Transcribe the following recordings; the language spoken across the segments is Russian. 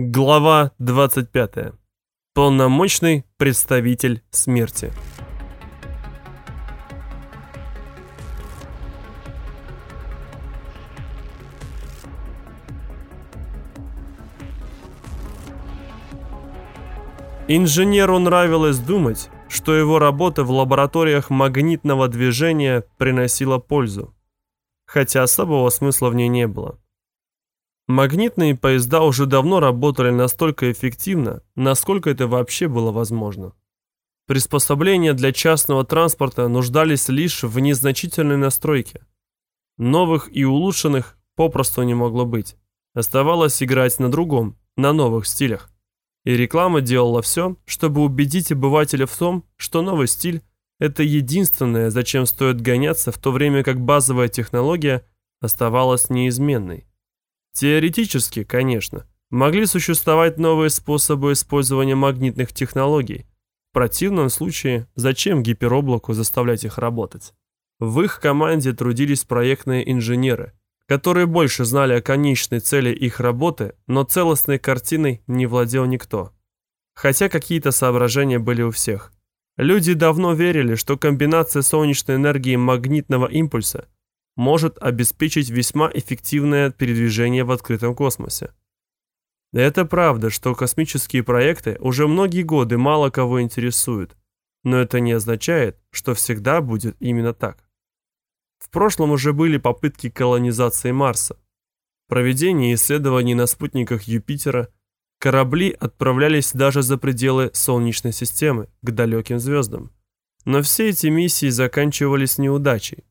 Глава 25. Полномочный представитель смерти. Инженеру нравилось думать, что его работа в лабораториях магнитного движения приносила пользу, хотя особого смысла в ней не было. Магнитные поезда уже давно работали настолько эффективно, насколько это вообще было возможно. Приспособления для частного транспорта нуждались лишь в незначительной настройке. Новых и улучшенных попросту не могло быть. Оставалось играть на другом, на новых стилях. И реклама делала все, чтобы убедить обывателя в том, что новый стиль – это единственное, зачем стоит гоняться, в то время как базовая технология оставалась неизменной. Теоретически, конечно, могли существовать новые способы использования магнитных технологий. В противном случае, зачем гипероблаку заставлять их работать? В их команде трудились проектные инженеры, которые больше знали о конечной цели их работы, но целостной картиной не владел никто. Хотя какие-то соображения были у всех. Люди давно верили, что комбинация солнечной энергии и магнитного импульса – может обеспечить весьма эффективное передвижение в открытом космосе. Это правда, что космические проекты уже многие годы мало кого интересуют, но это не означает, что всегда будет именно так. В прошлом уже были попытки колонизации Марса, проведение исследований на спутниках Юпитера, корабли отправлялись даже за пределы Солнечной системы, к далеким звездам. Но все эти миссии заканчивались неудачей.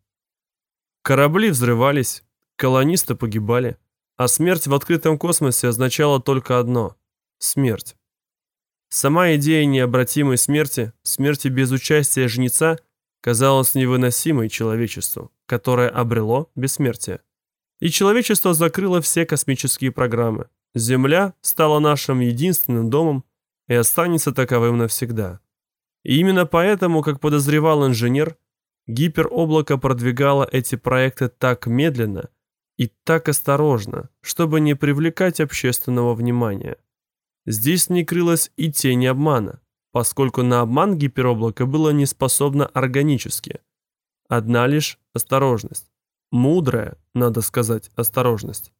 Корабли взрывались, колонисты погибали, а смерть в открытом космосе означала только одно – смерть. Сама идея необратимой смерти, смерти без участия жнеца, казалась невыносимой человечеству, которое обрело бессмертие. И человечество закрыло все космические программы. Земля стала нашим единственным домом и останется таковым навсегда. И именно поэтому, как подозревал инженер, Гипероблако продвигало эти проекты так медленно и так осторожно, чтобы не привлекать общественного внимания. Здесь не крылась и тень обмана, поскольку на обман гипероблако было не способно органически. Одна лишь осторожность. Мудрая, надо сказать, осторожность.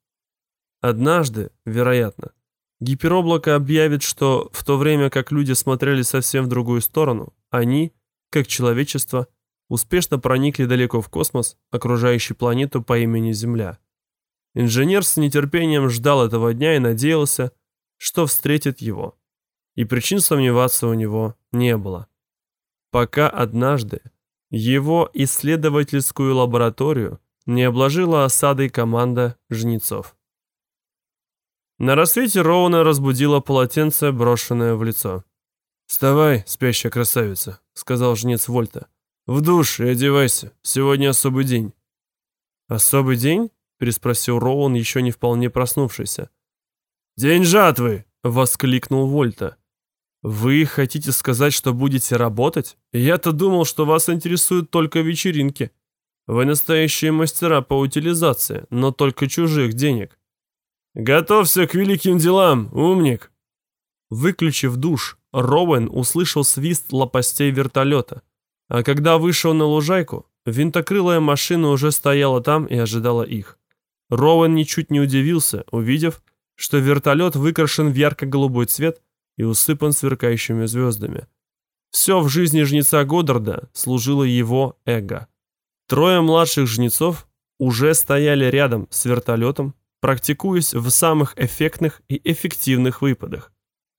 Однажды, вероятно, гипероблако объявит, что в то время как люди смотрели совсем в другую сторону, они, как человечество, успешно проникли далеко в космос, окружающий планету по имени Земля. Инженер с нетерпением ждал этого дня и надеялся, что встретит его. И причин сомневаться у него не было. Пока однажды его исследовательскую лабораторию не обложила осадой команда жнецов. На рассвете Роуна разбудила полотенце, брошенное в лицо. «Вставай, спящая красавица», — сказал жнец Вольта. «В душ и одевайся. Сегодня особый день». «Особый день?» — переспросил Роуэн, еще не вполне проснувшийся. «День жатвы!» — воскликнул Вольта. «Вы хотите сказать, что будете работать? Я-то думал, что вас интересуют только вечеринки. Вы настоящие мастера по утилизации, но только чужих денег». «Готовься к великим делам, умник!» Выключив душ, Роуэн услышал свист лопастей вертолета. А когда вышел на лужайку, винтокрылая машина уже стояла там и ожидала их. Роуэн ничуть не удивился, увидев, что вертолет выкрашен в ярко-голубой цвет и усыпан сверкающими звездами. Все в жизни жнеца Годдарда служило его эго. Трое младших жнецов уже стояли рядом с вертолетом, практикуясь в самых эффектных и эффективных выпадах.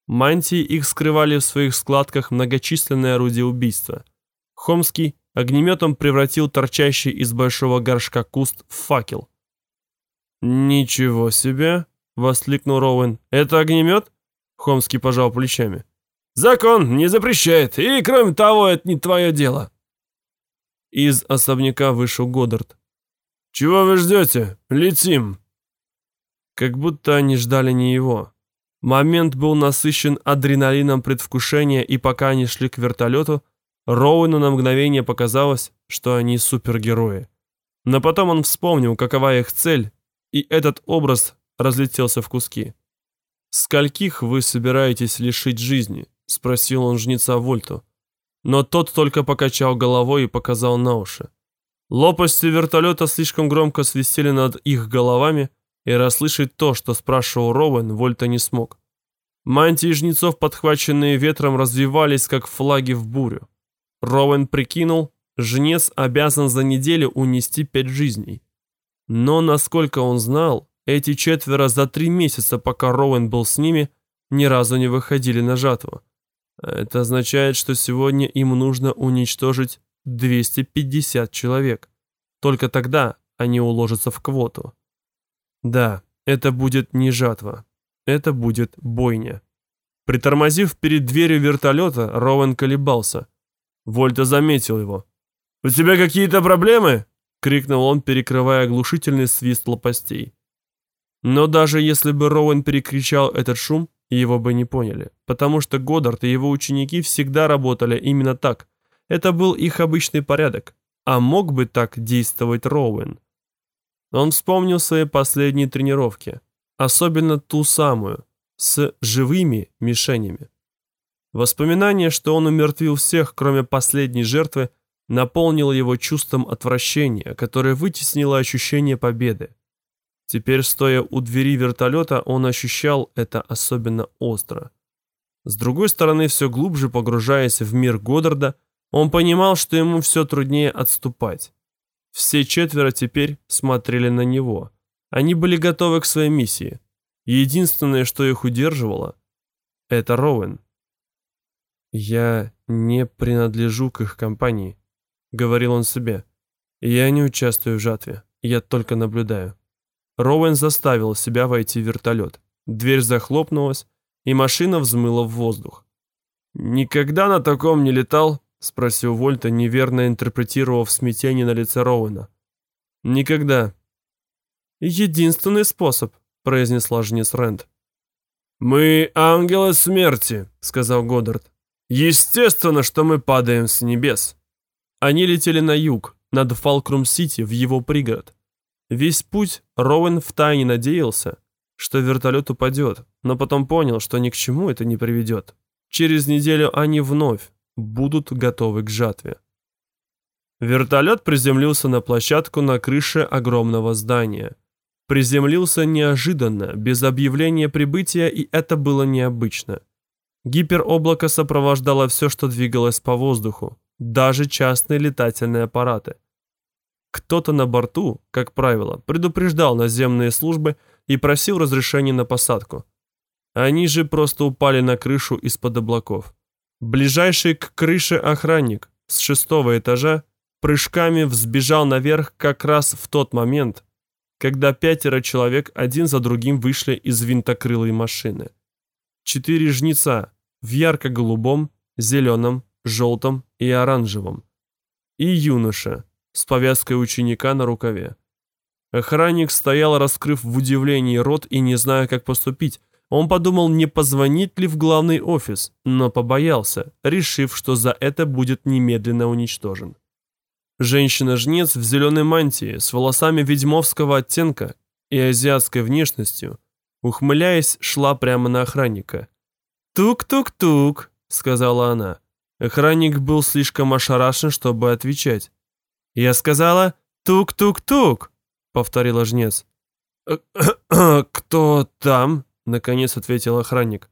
Мантии их скрывали в своих складках многочисленные орудия убийства – Хомский огнеметом превратил торчащий из большого горшка куст в факел. «Ничего себе!» — воскликнул Роуэн. «Это огнемет?» Хомский пожал плечами. «Закон не запрещает, и, кроме того, это не твое дело». Из особняка вышел Годдард. «Чего вы ждете? Летим!» Как будто они ждали не его. Момент был насыщен адреналином предвкушения, и пока они шли к вертолету, Роуэну на мгновение показалось, что они супергерои. Но потом он вспомнил, какова их цель, и этот образ разлетелся в куски. «Скольких вы собираетесь лишить жизни?» — спросил он жнеца Вольту. Но тот только покачал головой и показал на уши. Лопасти вертолета слишком громко свистели над их головами, и расслышать то, что спрашивал Роуэн, Вольта не смог. Мантии жнецов, подхваченные ветром, развивались, как флаги в бурю. Роуэн прикинул, жнец обязан за неделю унести пять жизней. Но, насколько он знал, эти четверо за три месяца, пока Роуэн был с ними, ни разу не выходили на жатву. Это означает, что сегодня им нужно уничтожить 250 человек. Только тогда они уложатся в квоту. Да, это будет не жатва. Это будет бойня. Притормозив перед дверью вертолета, Роуэн колебался. Вольта заметил его. «У тебя какие-то проблемы?» — крикнул он, перекрывая оглушительный свист лопастей. Но даже если бы Роуэн перекричал этот шум, его бы не поняли, потому что Годдард и его ученики всегда работали именно так. Это был их обычный порядок. А мог бы так действовать Роуэн? Он вспомнил свои последние тренировки, особенно ту самую, с живыми мишенями. Воспоминание, что он умертвил всех, кроме последней жертвы, наполнило его чувством отвращения, которое вытеснило ощущение победы. Теперь, стоя у двери вертолета, он ощущал это особенно остро. С другой стороны, все глубже погружаясь в мир Годдарда, он понимал, что ему все труднее отступать. Все четверо теперь смотрели на него. Они были готовы к своей миссии. Единственное, что их удерживало, это Роуэн. «Я не принадлежу к их компании», — говорил он себе. «Я не участвую в жатве, я только наблюдаю». Роуэн заставил себя войти в вертолет. Дверь захлопнулась, и машина взмыла в воздух. «Никогда на таком не летал?» — спросил Вольта, неверно интерпретировав смятение на лице Роуэна. «Никогда». «Единственный способ», — произнесла жнец Рэнд. «Мы ангелы смерти», — сказал Годдард. «Естественно, что мы падаем с небес». Они летели на юг, над Фалкрум-Сити, в его пригород. Весь путь Роуэн втайне надеялся, что вертолет упадет, но потом понял, что ни к чему это не приведет. Через неделю они вновь будут готовы к жатве. Вертолет приземлился на площадку на крыше огромного здания. Приземлился неожиданно, без объявления прибытия, и это было необычно. Гипероблако сопровождало все, что двигалось по воздуху, даже частные летательные аппараты. Кто-то на борту, как правило, предупреждал наземные службы и просил разрешения на посадку. Они же просто упали на крышу из-под облаков. Ближайший к крыше охранник с шестого этажа прыжками взбежал наверх как раз в тот момент, когда пятеро человек один за другим вышли из винтокрылой машины. Четыре жнеца в ярко-голубом, зеленом, желтом и оранжевом. И юноша с повязкой ученика на рукаве. Охранник стоял, раскрыв в удивлении рот и не зная, как поступить, он подумал, не позвонить ли в главный офис, но побоялся, решив, что за это будет немедленно уничтожен. Женщина-жнец в зеленой мантии с волосами ведьмовского оттенка и азиатской внешностью, ухмыляясь, шла прямо на охранника. «Тук-тук-тук», — сказала она. Охранник был слишком ошарашен, чтобы отвечать. «Я сказала тук-тук-тук», — повторила жнец. «Кто там?» Наконец ответил охранник.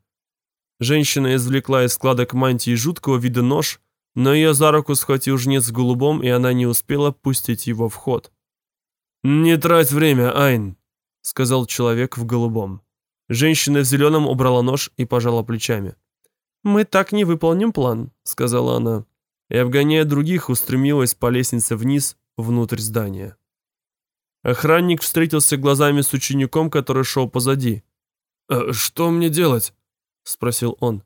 Женщина извлекла из складок мантии жуткого вида нож, но ее за руку схватил жнец в голубом, и она не успела пустить его в ход. «Не трать время, Айн», — сказал человек в голубом. Женщина в зеленом убрала нож и пожала плечами. «Мы так не выполним план», — сказала она, и, обгоняя других, устремилась по лестнице вниз, внутрь здания. Охранник встретился глазами с учеником, который шел позади. «Э, «Что мне делать?» — спросил он.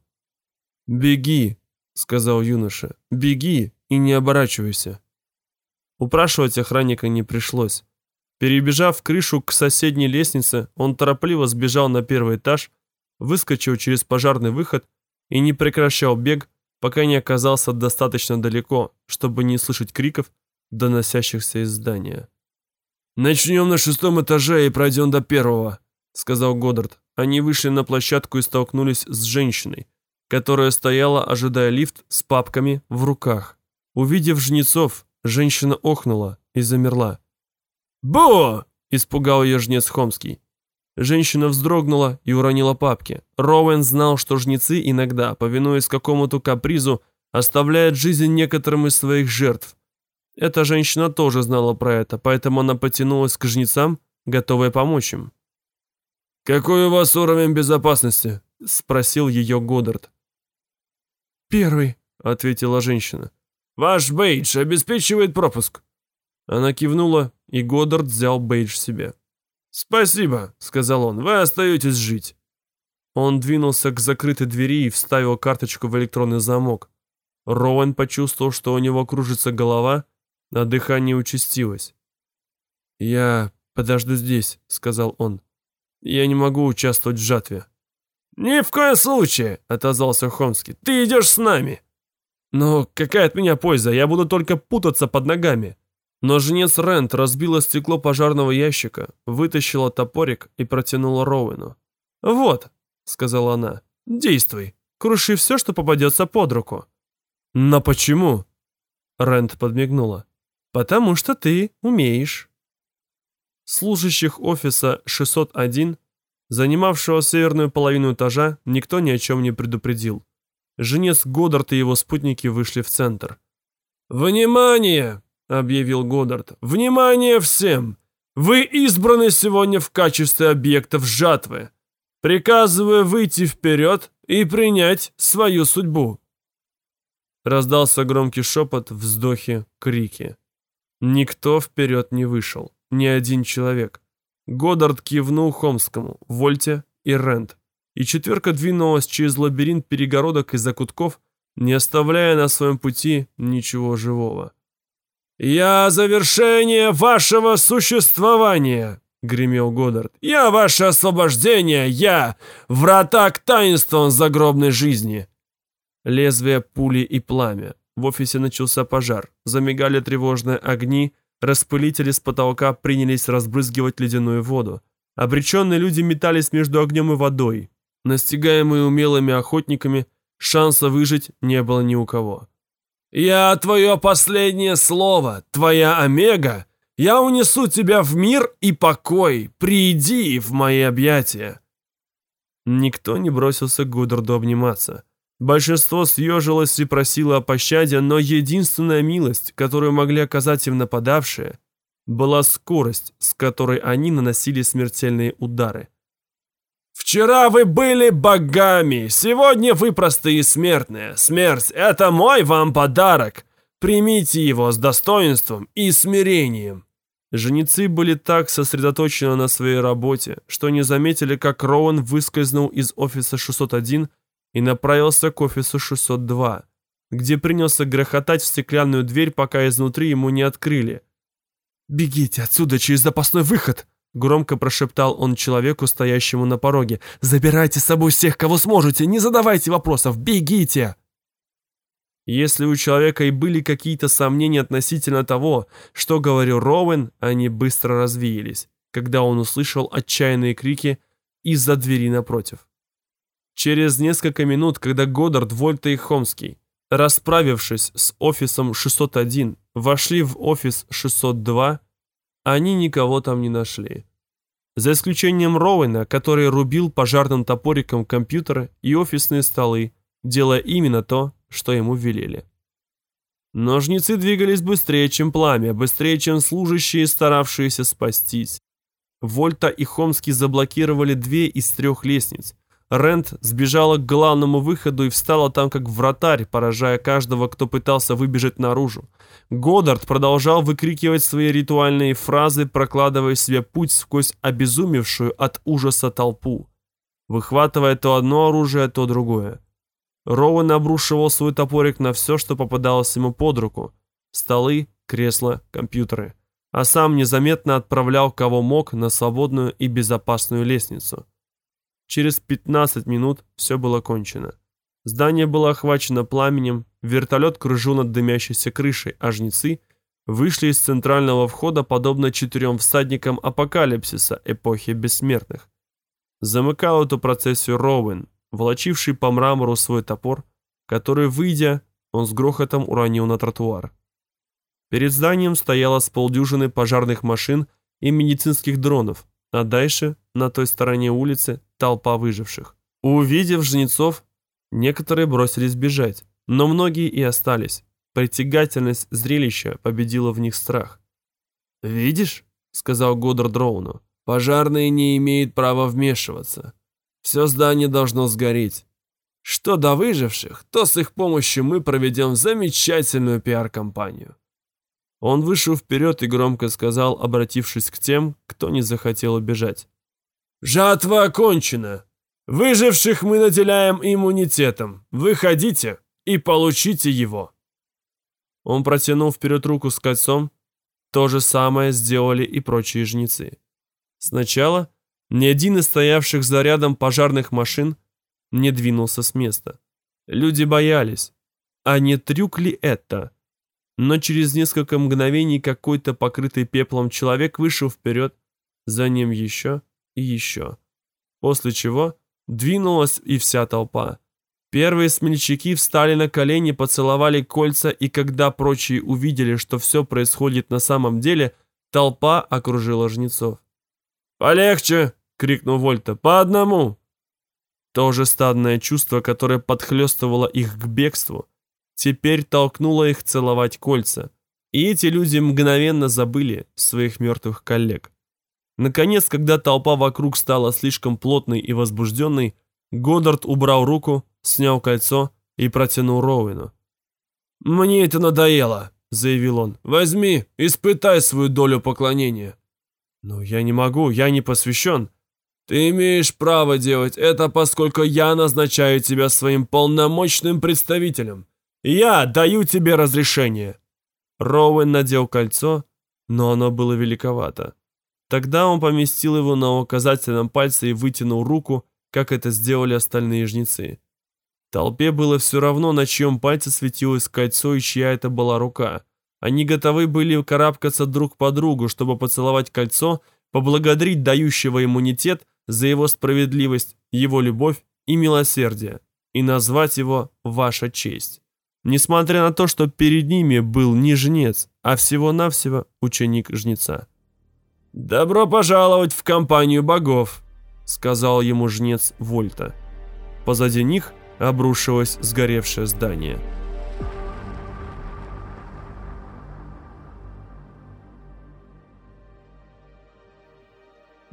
«Беги», — сказал юноша. «Беги и не оборачивайся». Упрашивать охранника не пришлось. Перебежав крышу к соседней лестнице, он торопливо сбежал на первый этаж, выскочил через пожарный выход и не прекращал бег, пока не оказался достаточно далеко, чтобы не слышать криков, доносящихся из здания. «Начнем на шестом этаже и пройдем до первого», — сказал Годдард. Они вышли на площадку и столкнулись с женщиной, которая стояла, ожидая лифт с папками в руках. Увидев жнецов, женщина охнула и замерла. «Бо!» – испугал ее жнец Хомский. Женщина вздрогнула и уронила папки. Роуэн знал, что жнецы иногда, повинуясь какому-то капризу, оставляют жизнь некоторым из своих жертв. Эта женщина тоже знала про это, поэтому она потянулась к жнецам, готовая помочь им. «Какой у вас уровень безопасности?» – спросил ее Годдард. «Первый», — ответила женщина. «Ваш бейдж обеспечивает пропуск». Она кивнула, и Годдард взял бейдж себе. «Спасибо», — сказал он, — «вы остаетесь жить». Он двинулся к закрытой двери и вставил карточку в электронный замок. Роуэн почувствовал, что у него кружится голова, а дыхание участилось. «Я подожду здесь», — сказал он. «Я не могу участвовать в жатве». «Ни в коем случае!» — отозвался Хомский. «Ты идешь с нами!» «Но какая от меня польза? Я буду только путаться под ногами!» Но жнец Рент разбила стекло пожарного ящика, вытащила топорик и протянула Роуэну. «Вот», — сказала она, — «действуй, круши все, что попадется под руку». «Но почему?» Рент подмигнула. «Потому что ты умеешь». Служащих офиса 601 Занимавшего северную половину этажа никто ни о чем не предупредил. Женец Годдард и его спутники вышли в центр. «Внимание!» — объявил Годдард. «Внимание всем! Вы избраны сегодня в качестве объектов жатвы. Приказываю выйти вперед и принять свою судьбу». Раздался громкий шепот, вздохи, крики. Никто вперед не вышел, ни один человек. Годдард кивнул Хомскому, Вольте и Рент, и четверка двинулась через лабиринт перегородок и закутков, не оставляя на своем пути ничего живого. «Я завершение вашего существования!» — гремел Годдард. «Я ваше освобождение! Я врата к таинствам загробной жизни!» Лезвие, пули и пламя. В офисе начался пожар. Замигали тревожные огни, Распылители с потолка принялись разбрызгивать ледяную воду. Обреченные люди метались между огнем и водой. Настигаемые умелыми охотниками, шанса выжить не было ни у кого. «Я твое последнее слово, твоя Омега. Я унесу тебя в мир и покой. Приди в мои объятия». Никто не бросился к Гуддарду обниматься. Большинство съежилось и просило о пощаде, но единственная милость, которую могли оказать им нападавшие, была скорость, с которой они наносили смертельные удары. «Вчера вы были богами, сегодня вы простые смертные. Смерть — это мой вам подарок. Примите его с достоинством и смирением». Женицы были так сосредоточены на своей работе, что не заметили, как Роуэн выскользнул из офиса 601 и направился к офису 602, где принялся грохотать в стеклянную дверь, пока изнутри ему не открыли. «Бегите отсюда через запасной выход!» Громко прошептал он человеку, стоящему на пороге. «Забирайте с собой всех, кого сможете! Не задавайте вопросов! Бегите!» Если у человека и были какие-то сомнения относительно того, что говорил Роуэн, они быстро развеялись, когда он услышал отчаянные крики из-за двери напротив. Через несколько минут, когда Годдард, Вольта и Хомский, расправившись с офисом 601, вошли в офис 602, они никого там не нашли. За исключением Роуэна, который рубил пожарным топориком компьютеры и офисные столы, делая именно то, что ему велели. Ножницы двигались быстрее, чем пламя, быстрее, чем служащие, старавшиеся спастись. Вольта и Хомский заблокировали две из трех лестниц, Рент сбежала к главному выходу и встала там как вратарь, поражая каждого, кто пытался выбежать наружу. Годдард продолжал выкрикивать свои ритуальные фразы, прокладывая себе путь сквозь обезумевшую от ужаса толпу, выхватывая то одно оружие, то другое. Роуэн обрушивал свой топорик на все, что попадалось ему под руку. Столы, кресла, компьютеры. А сам незаметно отправлял кого мог на свободную и безопасную лестницу. Через 15 минут все было кончено. Здание было охвачено пламенем, вертолет кружил над дымящейся крышей, а жнецы вышли из центрального входа подобно четырем всадникам апокалипсиса эпохи бессмертных. Замыкал эту процессию Роуэн, волочивший по мрамору свой топор, который, выйдя, он с грохотом уронил на тротуар. Перед зданием стояло с полдюжины пожарных машин и медицинских дронов, а дальше, на той стороне улицы, толпа выживших. Увидев жнецов, некоторые бросились бежать, но многие и остались. Притягательность зрелища победила в них страх. «Видишь?» — сказал Годдард Дроуну. «Пожарные не имеют права вмешиваться. Все здание должно сгореть. Что до выживших, то с их помощью мы проведем замечательную пиар-компанию». Он вышел вперед и громко сказал, обратившись к тем, кто не захотел убежать. «Жатва окончена. Выживших мы наделяем иммунитетом. Выходите и получите его». Он протянул вперед руку с кольцом. То же самое сделали и прочие жнецы. Сначала ни один из стоявших за рядом пожарных машин не двинулся с места. Люди боялись. А не трюк ли это? Но через несколько мгновений какой-то покрытый пеплом человек вышел вперед, за ним еще и еще. После чего двинулась и вся толпа. Первые смельчаки встали на колени, поцеловали кольца, и когда прочие увидели, что все происходит на самом деле, толпа окружила жнецов. «Полегче!» — крикнул Вольта. «По одному!» То же стадное чувство, которое подхлестывало их к бегству, теперь толкнуло их целовать кольца, и эти люди мгновенно забыли своих мертвых коллег. Наконец, когда толпа вокруг стала слишком плотной и возбужденной, Годдард убрал руку, снял кольцо и протянул Роуэну. «Мне это надоело», — заявил он. «Возьми, испытай свою долю поклонения». «Но я не могу, я не посвящен». «Ты имеешь право делать это, поскольку я назначаю тебя своим полномочным представителем. Я даю тебе разрешение». Роуэн надел кольцо, но оно было великовато. Тогда он поместил его на указательном пальце и вытянул руку, как это сделали остальные жнецы. Толпе было все равно, на чьем пальце светилось кольцо и чья это была рука. Они готовы были карабкаться друг по другу, чтобы поцеловать кольцо, поблагодарить дающего иммунитет за его справедливость, его любовь и милосердие, и назвать его «Ваша честь». Несмотря на то, что перед ними был не жнец, а всего-навсего ученик жнеца. «Добро пожаловать в компанию богов», — сказал ему жнец Вольта. Позади них обрушилось сгоревшее здание.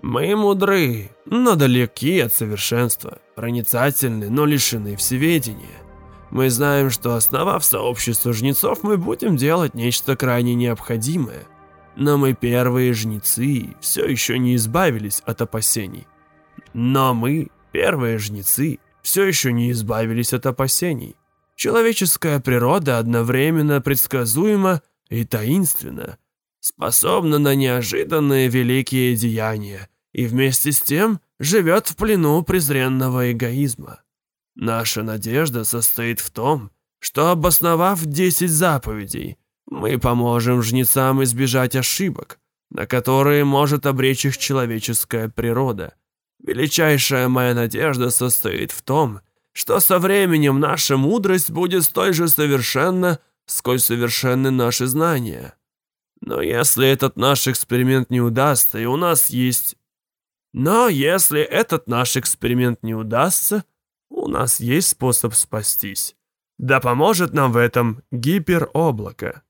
Мы мудры, но далеки от совершенства, проницательны, но лишены всеведения. Мы знаем, что основав сообщество жнецов, мы будем делать нечто крайне необходимое. Но мы первые жнецы все еще не избавились от опасений. Но мы, первые жнецы, все еще не избавились от опасений. Человеческая природа одновременно предсказуема и таинственна, способна на неожиданные великие деяния и вместе с тем живет в плену презренного эгоизма. Наша надежда состоит в том, что обосновав десять заповедей, мы поможем жнецам избежать ошибок, на которые может обречь их человеческая природа – Величайшая моя надежда состоит в том, что со временем наша мудрость будет столь же совершенна, сколь совершенны наши знания. Но если этот наш эксперимент не удастся, и у нас есть... Но если этот наш эксперимент не удастся, у нас есть способ спастись. Да поможет нам в этом гипероблако.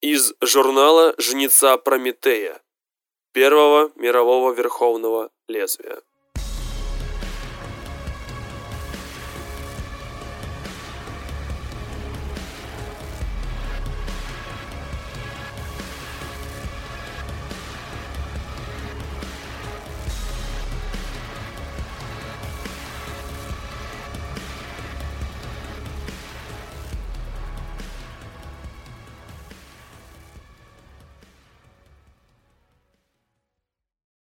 Из журнала «Жнеца Прометея» Первого мирового верховного лезвия.